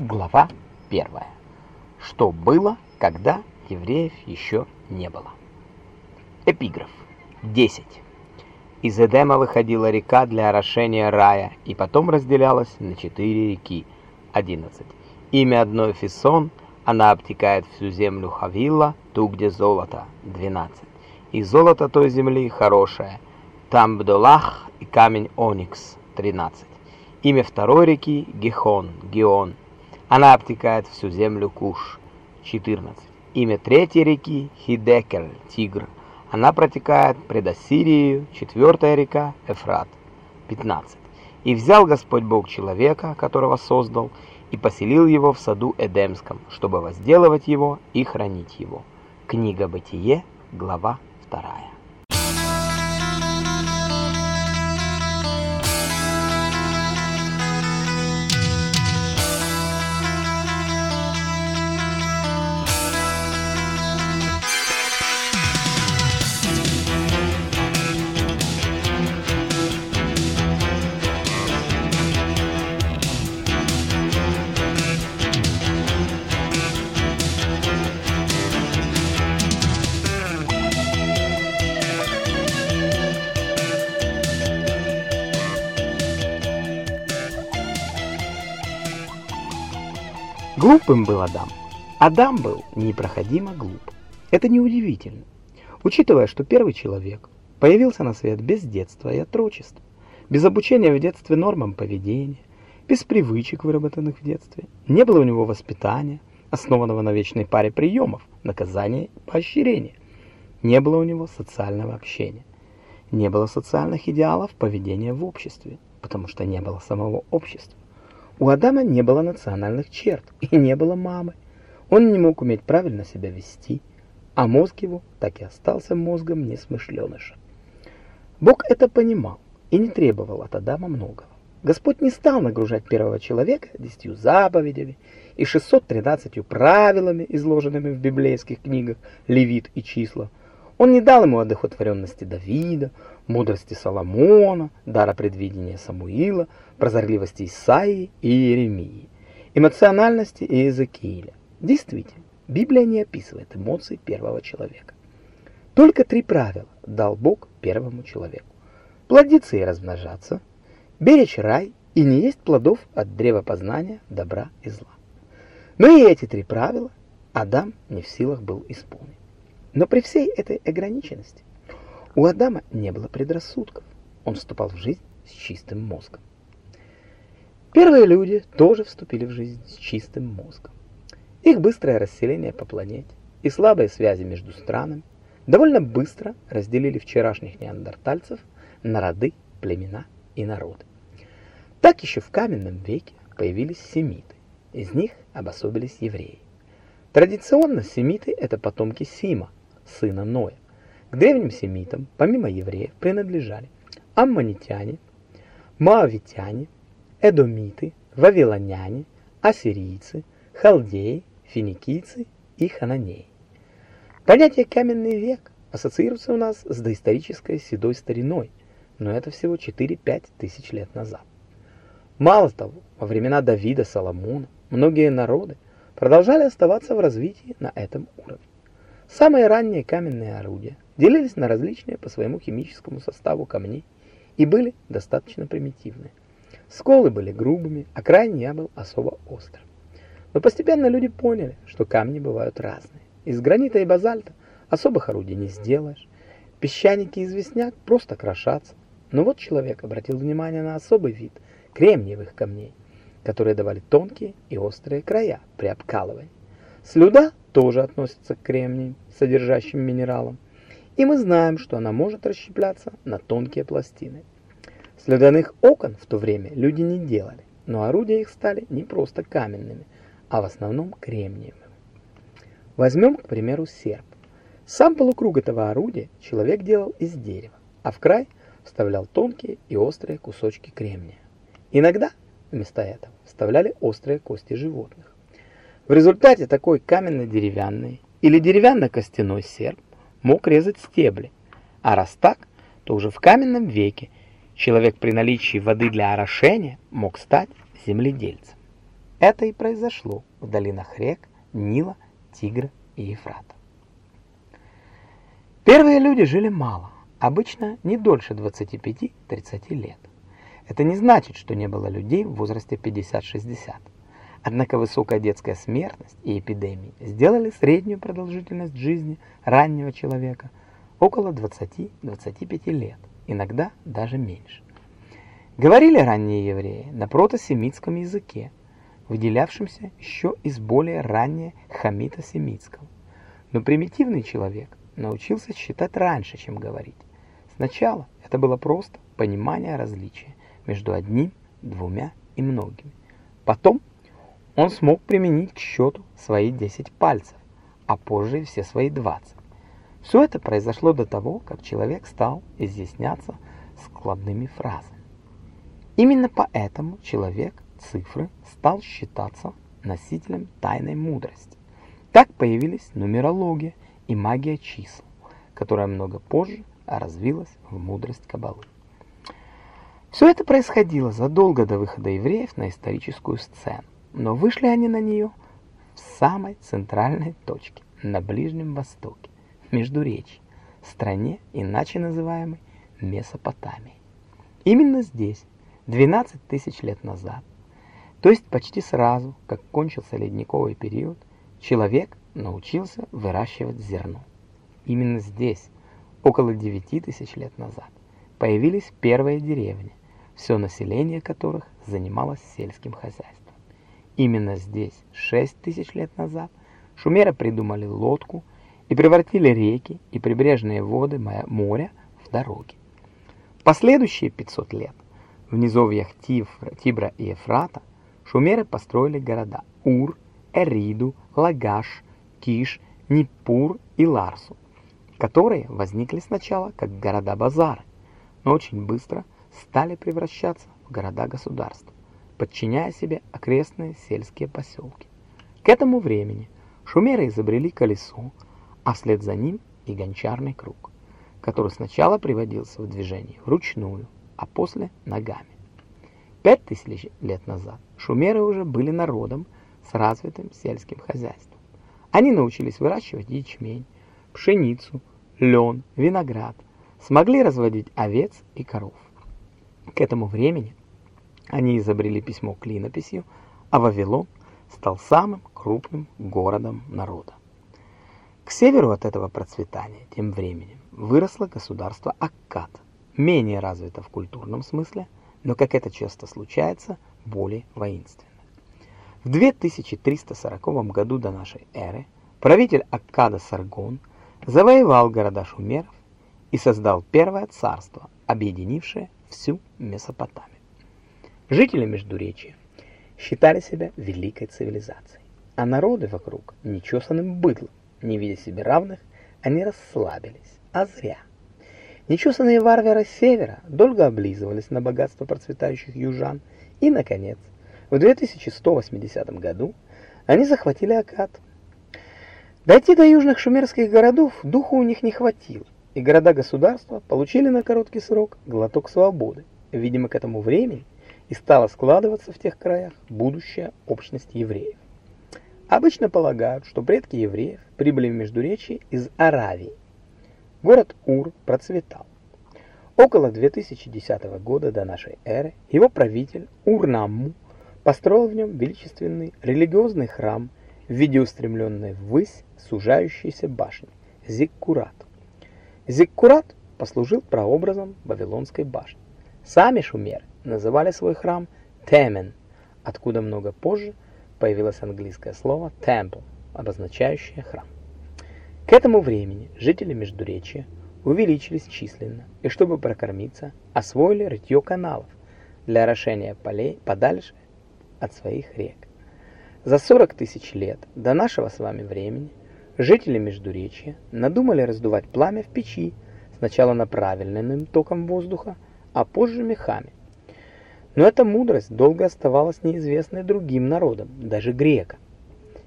Глава 1. Что было, когда евреев еще не было? Эпиграф. 10. Из Эдема выходила река для орошения рая, и потом разделялась на четыре реки. 11. Имя одной Фисон, она обтекает всю землю Хавила, ту, где золото. 12. И золото той земли хорошее, там Бдолах и камень Оникс. 13. Имя второй реки Гехон, Геон, она обтекает всю землю Куш. 14. Имя третьей реки Хидекель, Тигр. Она протекает пред Ассирией, четвертая река Эфрат. 15. И взял Господь Бог человека, которого создал, и поселил его в саду Эдемском, чтобы возделывать его и хранить его. Книга Бытие, глава 2. Глупым был Адам. Адам был непроходимо глуп. Это неудивительно, учитывая, что первый человек появился на свет без детства и отрочества, без обучения в детстве нормам поведения, без привычек, выработанных в детстве. Не было у него воспитания, основанного на вечной паре приемов, наказания и поощрения. Не было у него социального общения. Не было социальных идеалов поведения в обществе, потому что не было самого общества. У Адама не было национальных черт и не было мамы. Он не мог уметь правильно себя вести, а мозг его так и остался мозгом несмышленыша. Бог это понимал и не требовал от Адама многого. Господь не стал нагружать первого человека десятью заповедями и 613 правилами, изложенными в библейских книгах Левит и числа. Он не дал ему одухотворенности Давида, мудрости Соломона, дара предвидения Самуила, прозорливости Исаии и Иеремии, эмоциональности Иезекииля. Действительно, Библия не описывает эмоции первого человека. Только три правила дал Бог первому человеку. Плодиться и размножаться, беречь рай и не есть плодов от древа познания добра и зла. Но и эти три правила Адам не в силах был исполнить. Но при всей этой ограниченности у Адама не было предрассудков. Он вступал в жизнь с чистым мозгом. Первые люди тоже вступили в жизнь с чистым мозгом. Их быстрое расселение по планете и слабые связи между странами довольно быстро разделили вчерашних неандертальцев на роды, племена и народы. Так еще в каменном веке появились семиты. Из них обособились евреи. Традиционно семиты это потомки Сима, сына Ноя. К древним семитам, помимо евреев, принадлежали аммонитяне, моавитяне, эдомиты, вавилоняне, ассирийцы, халдеи, финикийцы и хананеи. Понятие «каменный век» ассоциируется у нас с доисторической седой стариной, но это всего 4-5 тысяч лет назад. Мало того, во времена Давида, Соломона, многие народы продолжали оставаться в развитии на этом уровне. Самые ранние каменные орудия делились на различные по своему химическому составу камни и были достаточно примитивные. Сколы были грубыми, а крайний я был особо острым. Но постепенно люди поняли, что камни бывают разные. Из гранита и базальта особых орудий не сделаешь. Песчаники и известняк просто крошатся. Но вот человек обратил внимание на особый вид кремниевых камней, которые давали тонкие и острые края при обкалывании. Слюда тоже относится к кремниям, содержащим минералам, и мы знаем, что она может расщепляться на тонкие пластины. Слюдяных окон в то время люди не делали, но орудия их стали не просто каменными, а в основном кремниевыми. Возьмем, к примеру, серп. Сам полукруг этого орудия человек делал из дерева, а в край вставлял тонкие и острые кусочки кремния. Иногда вместо этого вставляли острые кости животных. В результате такой каменно-деревянный или деревянно-костяной серп мог резать стебли, а раз так, то уже в каменном веке человек при наличии воды для орошения мог стать земледельцем. Это и произошло в долинах рек Нила, Тигра и Ефрата. Первые люди жили мало, обычно не дольше 25-30 лет. Это не значит, что не было людей в возрасте 50-60. Однако высокая детская смертность и эпидемии сделали среднюю продолжительность жизни раннего человека около 20-25 лет, иногда даже меньше. Говорили ранние евреи на протосемитском языке, выделявшемся еще из более ранее хамито-семитского. Но примитивный человек научился считать раньше, чем говорить. Сначала это было просто понимание различия между одним, двумя и многими. Потом он смог применить к счету свои 10 пальцев, а позже все свои 20. Все это произошло до того, как человек стал изъясняться складными фразами. Именно поэтому человек цифры стал считаться носителем тайной мудрости. Так появились нумерология и магия чисел, которая много позже развилась в мудрость Каббалы. Все это происходило задолго до выхода евреев на историческую сцену, но вышли они на нее в самой центральной точке, на Ближнем Востоке, между Междуречье, стране, иначе называемой Месопотамией. Именно здесь 12 тысяч лет назад, то есть почти сразу, как кончился ледниковый период, человек научился выращивать зерно. Именно здесь, около 9 тысяч лет назад, появились первые деревни, все население которых занималось сельским хозяйством. Именно здесь, 6 тысяч лет назад, шумеры придумали лодку и превратили реки и прибрежные воды моря в дороги. Последующие 500 лет в низовьях Тибра и Ефрата шумеры построили города Ур, Эриду, Лагаш, Киш, Нипур и Ларсу, которые возникли сначала как города-базары, но очень быстро стали превращаться в города-государства, подчиняя себе окрестные сельские поселки. К этому времени шумеры изобрели колесо, а вслед за ним и гончарный круг, который сначала приводился в движение вручную, а после ногами. Пять тысяч лет назад шумеры уже были народом с развитым сельским хозяйством. Они научились выращивать ячмень, пшеницу, лен, виноград, смогли разводить овец и коров. К этому времени они изобрели письмо клинописью, а Вавилон стал самым крупным городом народа. К северу от этого процветания тем временем выросло государство Аккад – менее развита в культурном смысле, но, как это часто случается, более воинственна. В 2340 году до нашей эры правитель Аккада Саргон завоевал города шумеров и создал первое царство, объединившее всю Месопотамию. Жители Междуречия считали себя великой цивилизацией, а народы вокруг нечесанным быдлом, не видя себе равных, они расслабились, а зря – Нечесанные варвары севера долго облизывались на богатство процветающих южан, и, наконец, в 2180 году они захватили Акад. Дойти до южных шумерских городов духу у них не хватило, и города-государства получили на короткий срок глоток свободы. Видимо, к этому времени и стала складываться в тех краях будущая общность евреев. Обычно полагают, что предки евреев прибыли в Междуречье из Аравии, Город Ур процветал. Около 2010 года до нашей эры его правитель Урнамму построил в нем величественный религиозный храм в виде устремленной ввысь сужающейся башни Зиккурат. Зиккурат послужил прообразом Вавилонской башни. Сами шумеры называли свой храм Темен, откуда много позже появилось английское слово temple, обозначающее храм. К этому времени жители Междуречья увеличились численно и, чтобы прокормиться, освоили рытье каналов для орошения полей подальше от своих рек. За 40 тысяч лет до нашего с вами времени жители Междуречья надумали раздувать пламя в печи, сначала направленным током воздуха, а позже мехами. Но эта мудрость долго оставалась неизвестной другим народам, даже грекам.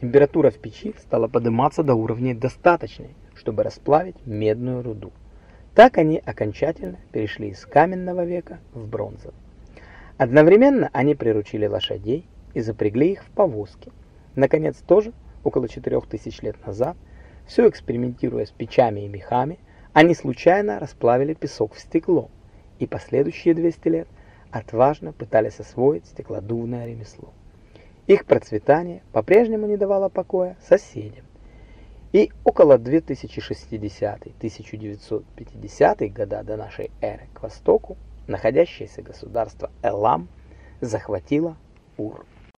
Температура в печи стала подниматься до уровня достаточной, чтобы расплавить медную руду. Так они окончательно перешли из каменного века в бронзовый. Одновременно они приручили лошадей и запрягли их в повозки. Наконец, тоже около 4000 лет назад, все экспериментируя с печами и мехами, они случайно расплавили песок в стекло и последующие 200 лет отважно пытались освоить стеклодувное ремесло. Их процветание по-прежнему не давало покоя соседям. И около 2060-1950 года до нашей эры к востоку находящееся государство Элам захватило Ур.